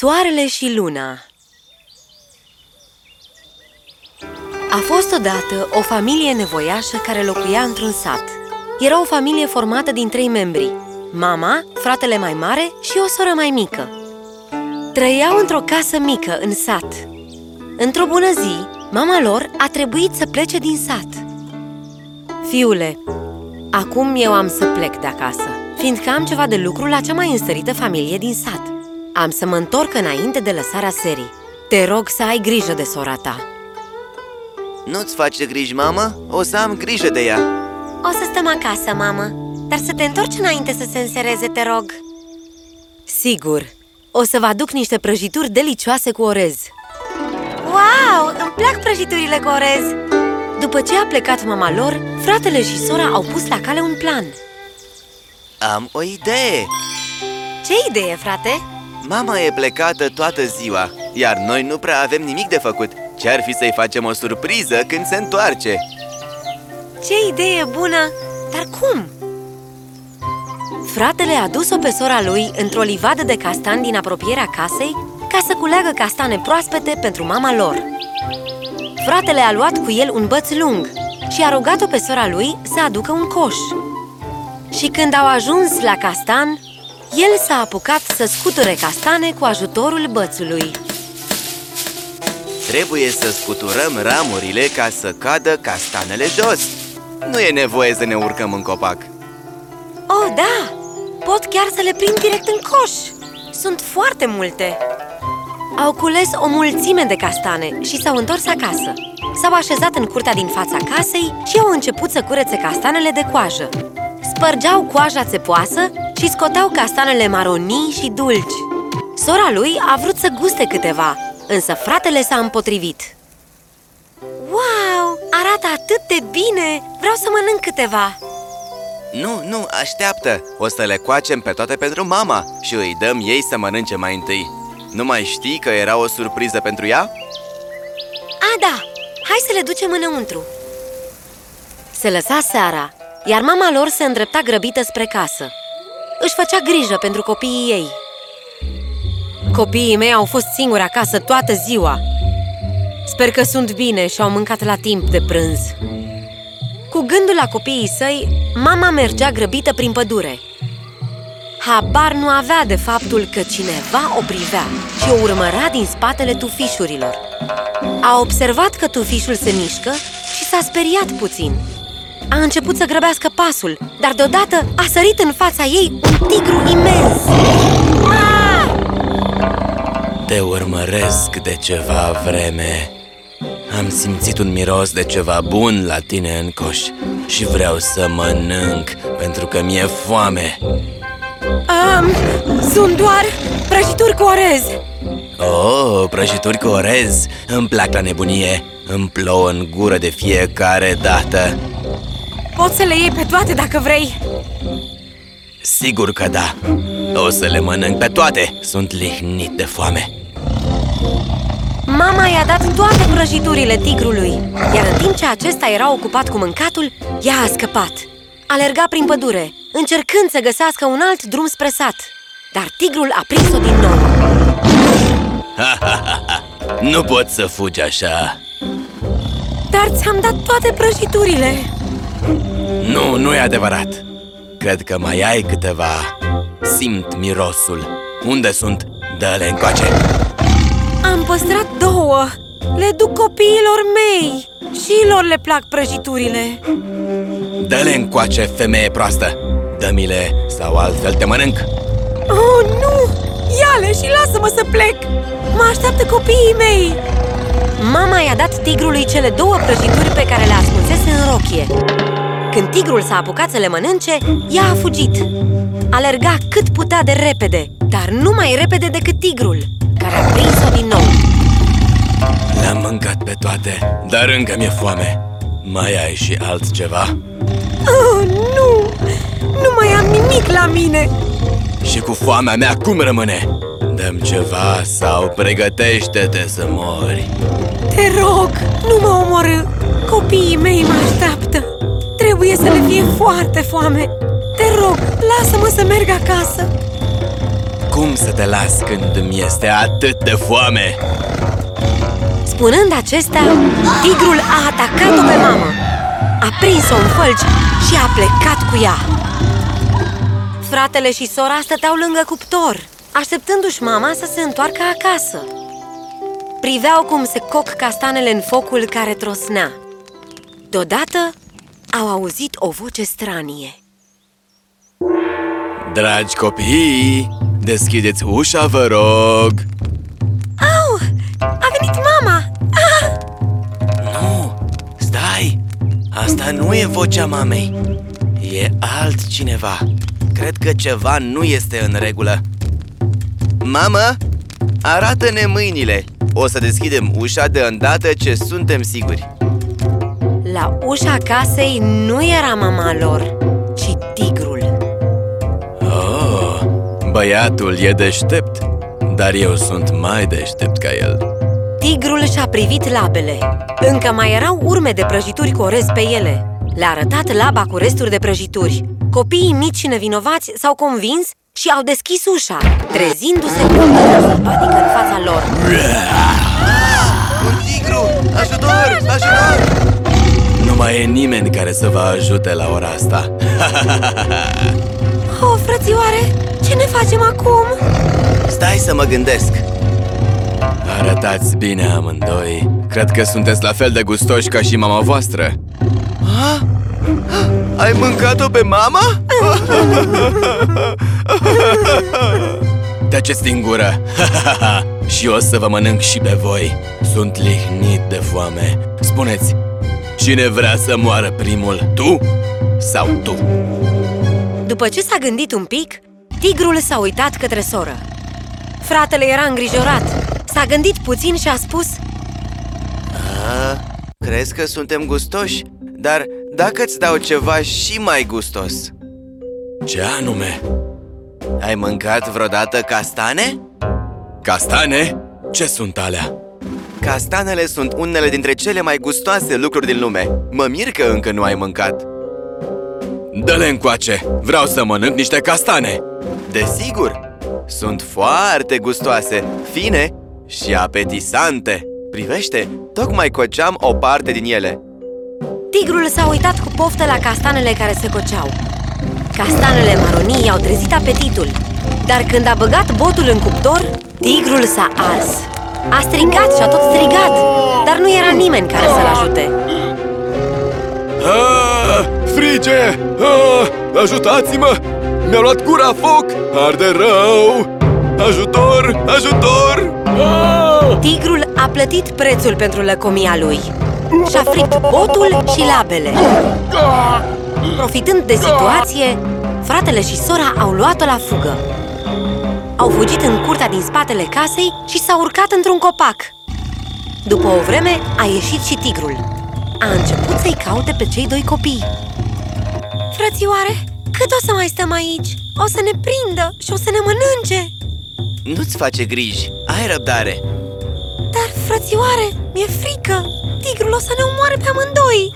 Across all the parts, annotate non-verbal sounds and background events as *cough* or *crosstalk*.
Soarele și luna A fost odată o familie nevoiașă care locuia într-un sat. Era o familie formată din trei membri, mama, fratele mai mare și o soră mai mică. Trăiau într-o casă mică în sat. Într-o bună zi, mama lor a trebuit să plece din sat. Fiule, acum eu am să plec de acasă, fiindcă am ceva de lucru la cea mai înstărită familie din sat. Am să mă întorc înainte de lăsarea serii. Te rog să ai grijă de sora ta. Nu-ți face griji, mamă? O să am grijă de ea O să stăm acasă, mamă, dar să te întorci înainte să se însereze, te rog. Sigur, o să vă aduc niște prăjituri delicioase cu orez. Wow, îmi plac prăjiturile cu orez! După ce a plecat mama lor, fratele și sora au pus la cale un plan. Am o idee Ce idee, frate? Mama e plecată toată ziua Iar noi nu prea avem nimic de făcut Ce-ar fi să-i facem o surpriză când se întoarce? Ce idee bună! Dar cum? Fratele a dus-o pe sora lui într-o livadă de castan din apropierea casei ca să culeagă castane proaspete pentru mama lor. Fratele a luat cu el un băț lung și a rugat-o pe sora lui să aducă un coș. Și când au ajuns la castan, el s-a apucat să scuture castane cu ajutorul bățului. Trebuie să scuturăm ramurile ca să cadă castanele jos Nu e nevoie să ne urcăm în copac Oh, da! Pot chiar să le prind direct în coș! Sunt foarte multe! Au cules o mulțime de castane și s-au întors acasă S-au așezat în curtea din fața casei și au început să curețe castanele de coajă Spărgeau coaja țepoasă și scoteau castanele maronii și dulci Sora lui a vrut să guste câteva, însă fratele s-a împotrivit Wow! Arată atât de bine! Vreau să mănânc câteva! Nu, nu, așteaptă! O să le coacem pe toate pentru mama și îi dăm ei să mănânce mai întâi Nu mai știi că era o surpriză pentru ea? A, da! Hai să le ducem înăuntru! Se lăsa seara, iar mama lor se îndrepta grăbită spre casă Își făcea grijă pentru copiii ei. Copiii mei au fost singuri acasă toată ziua. Sper că sunt bine și au mâncat la timp de prânz. Cu gândul la copiii săi, mama mergea grăbită prin pădure. Habar nu avea de faptul că cineva o privea și o urmăra din spatele tufișurilor. A observat că tufișul se mișcă și s-a speriat puțin A început să grăbească pasul, dar deodată a sărit în fața ei un tigru imens. Te urmăresc de ceva vreme. Am simțit un miros de ceva bun la tine în coș Și vreau să mănânc pentru că mi-e foame. Um, Sunt doar prăjituri cu orez. Oh, prăjituri cu orez. Îmi plac la nebunie. Îmi plouă în gură de fiecare dată Poți să le iei pe toate dacă vrei. Sigur că da. O să le mănânc pe toate. Sunt lihnit de foame. Mama i-a dat toate prăjiturile tigrului Iar în timp ce acesta era ocupat cu mâncatul, ea a scăpat. Alerga prin pădure, încercând să găsească un alt drum spre sat Dar tigrul a prins-o din nou. Nu pot să fugi așa. Dar ți-am dat toate prăjiturile Nu, nu e adevărat. Cred că mai ai câteva. Simt mirosul. Unde sunt? Dă-le încoace. Am păstrat două. Le duc copiilor mei. Și lor le plac prăjiturile. Dă-le încoace, femeie proastă. Dă-mi-le sau altfel te mănânc. Oh, nu! Ia-le și lasă-mă să plec! Mă așteaptă copiii mei! Mama i-a dat tigrului cele două prăjituri pe care le ascunsese în rochie Când tigrul s-a apucat să le mănânce, ea a fugit Alerga cât putea de repede, dar nu mai repede decât tigrul Care a prins-o din nou Le-am mâncat pe toate, dar încă mi-e foame Mai ai și altceva? Oh, nu! Nu mai am nimic la mine! Și cu foamea mea cum rămâne? Dăm ceva sau pregătește-te să mori Te rog, nu mă omorâ! Copiii mei mă așteaptă! Trebuie să le fie foarte foame! Te rog, lasă-mă să merg acasă! cum să te las când îmi este atât de foame? Spunând acestea, tigrul a atacat-o pe mamă A prins-o în fălci și a plecat cu ea Fratele și sora stăteau lângă cuptor Așteptându-și mama să se întoarcă acasă Priveau cum se coc castanele în focul care trosnea Deodată au auzit o voce stranie Dragi copii, deschideți ușa, vă rog! Au! A venit mama! Ah! Nu, stai! Asta nu e vocea mamei E altcineva Cred că ceva nu este în regulă Mamă, arată-ne mâinile O să deschidem ușa de îndată ce suntem siguri La ușa casei nu era mama lor, ci tigrul Oh, băiatul e deștept Dar eu sunt mai deștept ca el Tigrul și-a privit labele Încă mai erau urme de prăjituri cu orez pe ele Le-a arătat laba cu resturi de prăjituri Copiii mici și nevinovați s-au convins și au deschis ușa Trezindu-se cu sălbatică în fața lor Un tigru! Ajutor! Ajutor! Nu mai e nimeni care să vă ajute la ora asta. *laughs* Oh, frățioare, ce ne facem acum? Stai să mă gândesc. Arătați bine amândoi. Cred că sunteți la fel de gustoși ca și mama voastră. Ha? Ai mâncat-o pe mama? Taceți din gură. *laughs* Și o să vă mănânc și pe voi. Sunt lihnit de foame. Spuneți, cine vrea să moară primul? Tu sau tu? După ce s-a gândit un pic, tigrul s-a uitat către soră Fratele era îngrijorat S-a gândit puțin și a spus A, crezi că suntem gustoși? Dar dacă îți dau ceva și mai gustos Ce anume? Ai mâncat vreodată castane? Castane? Ce sunt alea? Castanele sunt unele dintre cele mai gustoase lucruri din lume Mă mir că încă nu ai mâncat Dă-le încoace! Vreau să mănânc niște castane! Desigur! Sunt foarte gustoase, fine și apetisante Privește, tocmai coceam o parte din ele Tigrul s-a uitat cu poftă la castanele care se coceau Castanele maronii i-au trezit apetitul Dar când a băgat botul în cuptor, tigrul s-a ars A strigat și a tot strigat Dar nu era nimeni care să-l ajute Ah, frige! Ah, ajutați-mă! Mi-a luat gura foc! Arde rău! Ajutor! Ajutor! Ah! Tigrul a plătit prețul pentru lăcomia lui Și-a fript botul și labele Profitând de situație, fratele și sora au luat-o la fugă Au fugit în curtea din spatele casei și s-au urcat într-un copac. După o vreme a ieșit și tigrul. A început să-i caute pe cei doi copii. Frățioare, cât o să mai stăm aici? O să ne prindă și o să ne mănânce. Nu-ți face griji, ai răbdare. Dar, frățioare, mi-e frică. Tigrul o să ne omoare pe amândoi.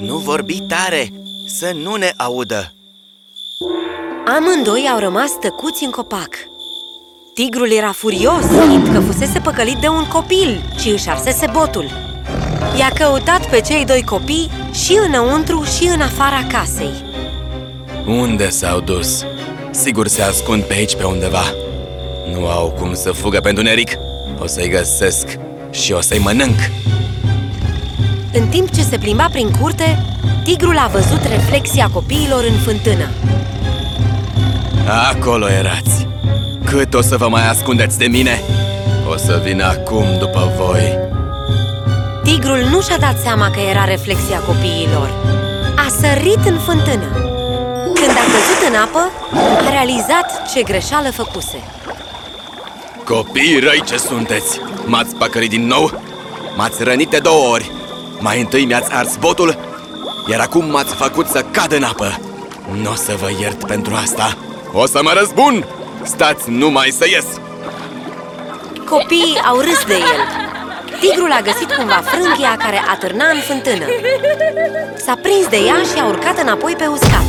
Nu vorbi tare, să nu ne audă Amândoi au rămas tăcuți în copac. Tigrul era furios, fiindcă fusese păcălit de un copil și își arsese botul. I-a căutat pe cei doi copii și înăuntru și în afara casei. Unde s-au dus? Sigur se ascund pe aici pe undeva. Nu au cum să fugă pentru neric O să-i găsesc și o să-i mănânc. În timp ce se plimba prin curte, tigrul a văzut reflexia copiilor în fântână Acolo erați. Cât o să vă mai ascundeți de mine? O să vin acum după voi. Tigrul nu și-a dat seama că era reflexia copiilor. A sărit în fântână. Când a căzut în apă, a realizat ce greșeală făcuse. Copii răi ce sunteți! M-ați păcărit din nou? M-ați rănit de două ori. Mai întâi mi-ați ars botul Iar acum m-ați făcut să cad în apă. Nu o să vă iert pentru asta O să mă răzbun! Stați numai să ies! Copiii au râs de el Tigrul a găsit cumva frânghia care atârna în fântână S-a prins de ea și a urcat înapoi pe uscat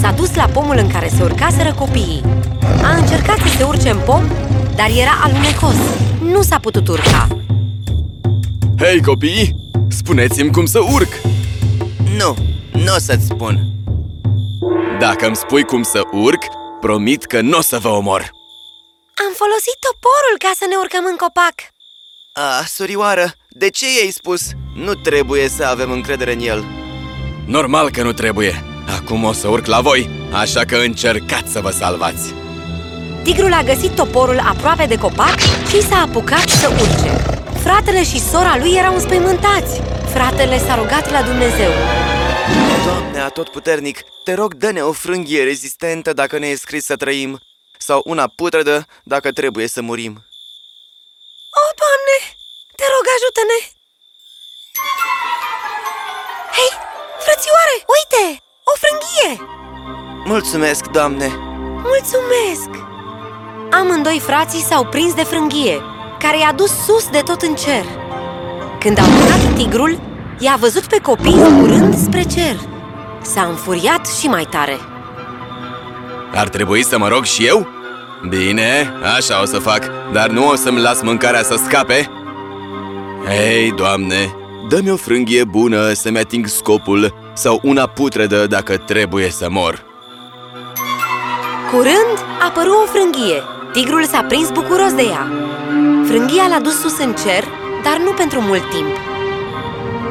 S-a dus la pomul în care se urcaseră copiii A încercat să se urce în pom, dar era alunecos Nu s-a putut urca Hei, copii! Spuneți-mi cum să urc! Nu, nu o să-ți spun Dacă îmi spui cum să urc, promit că nu o să vă omor. Am folosit toporul ca să ne urcăm în copac. A, surioară, de ce i-ai spus? Nu trebuie să avem încredere în el. Normal că nu trebuie. Acum o să urc la voi, așa că încercați să vă salvați. Tigrul a găsit toporul aproape de copac și s-a apucat să urce. Fratele și sora lui erau înspăimântați. Fratele s-a rugat la Dumnezeu Doamne atotputernic, te rog dă-ne o frânghie rezistentă dacă ne e scris să trăim Sau una putredă dacă trebuie să murim O, Doamne! Te rog, ajută-ne! Hei, frățioare, uite! O frânghie! Mulțumesc, Doamne! Mulțumesc! Amândoi frații s-au prins de frânghie Care i-a dus sus de tot în cer Când a urcat tigrul, i-a văzut pe copii zburând spre cer S-a înfuriat și mai tare. Ar trebui să mă rog și eu? Bine, așa o să fac, dar nu o să-mi las mâncarea să scape. Hei, Doamne, dă-mi o frânghie bună să-mi ating scopul Sau una putredă dacă trebuie să mor. Curând apăru o frânghie. Tigrul s-a prins bucuros de ea. Frânghia l-a dus sus în cer, dar nu pentru mult timp.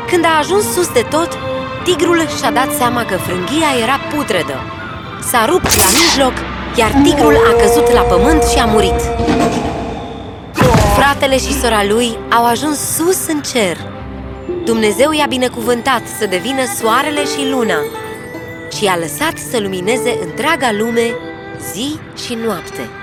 Când a ajuns sus de tot, tigrul și-a dat seama că frânghia era putredă. S-a rupt la mijloc, iar tigrul a căzut la pământ și a murit. Fratele și sora lui au ajuns sus în cer. Dumnezeu i-a binecuvântat să devină soarele și luna Și i-a lăsat să lumineze întreaga lume zi și noapte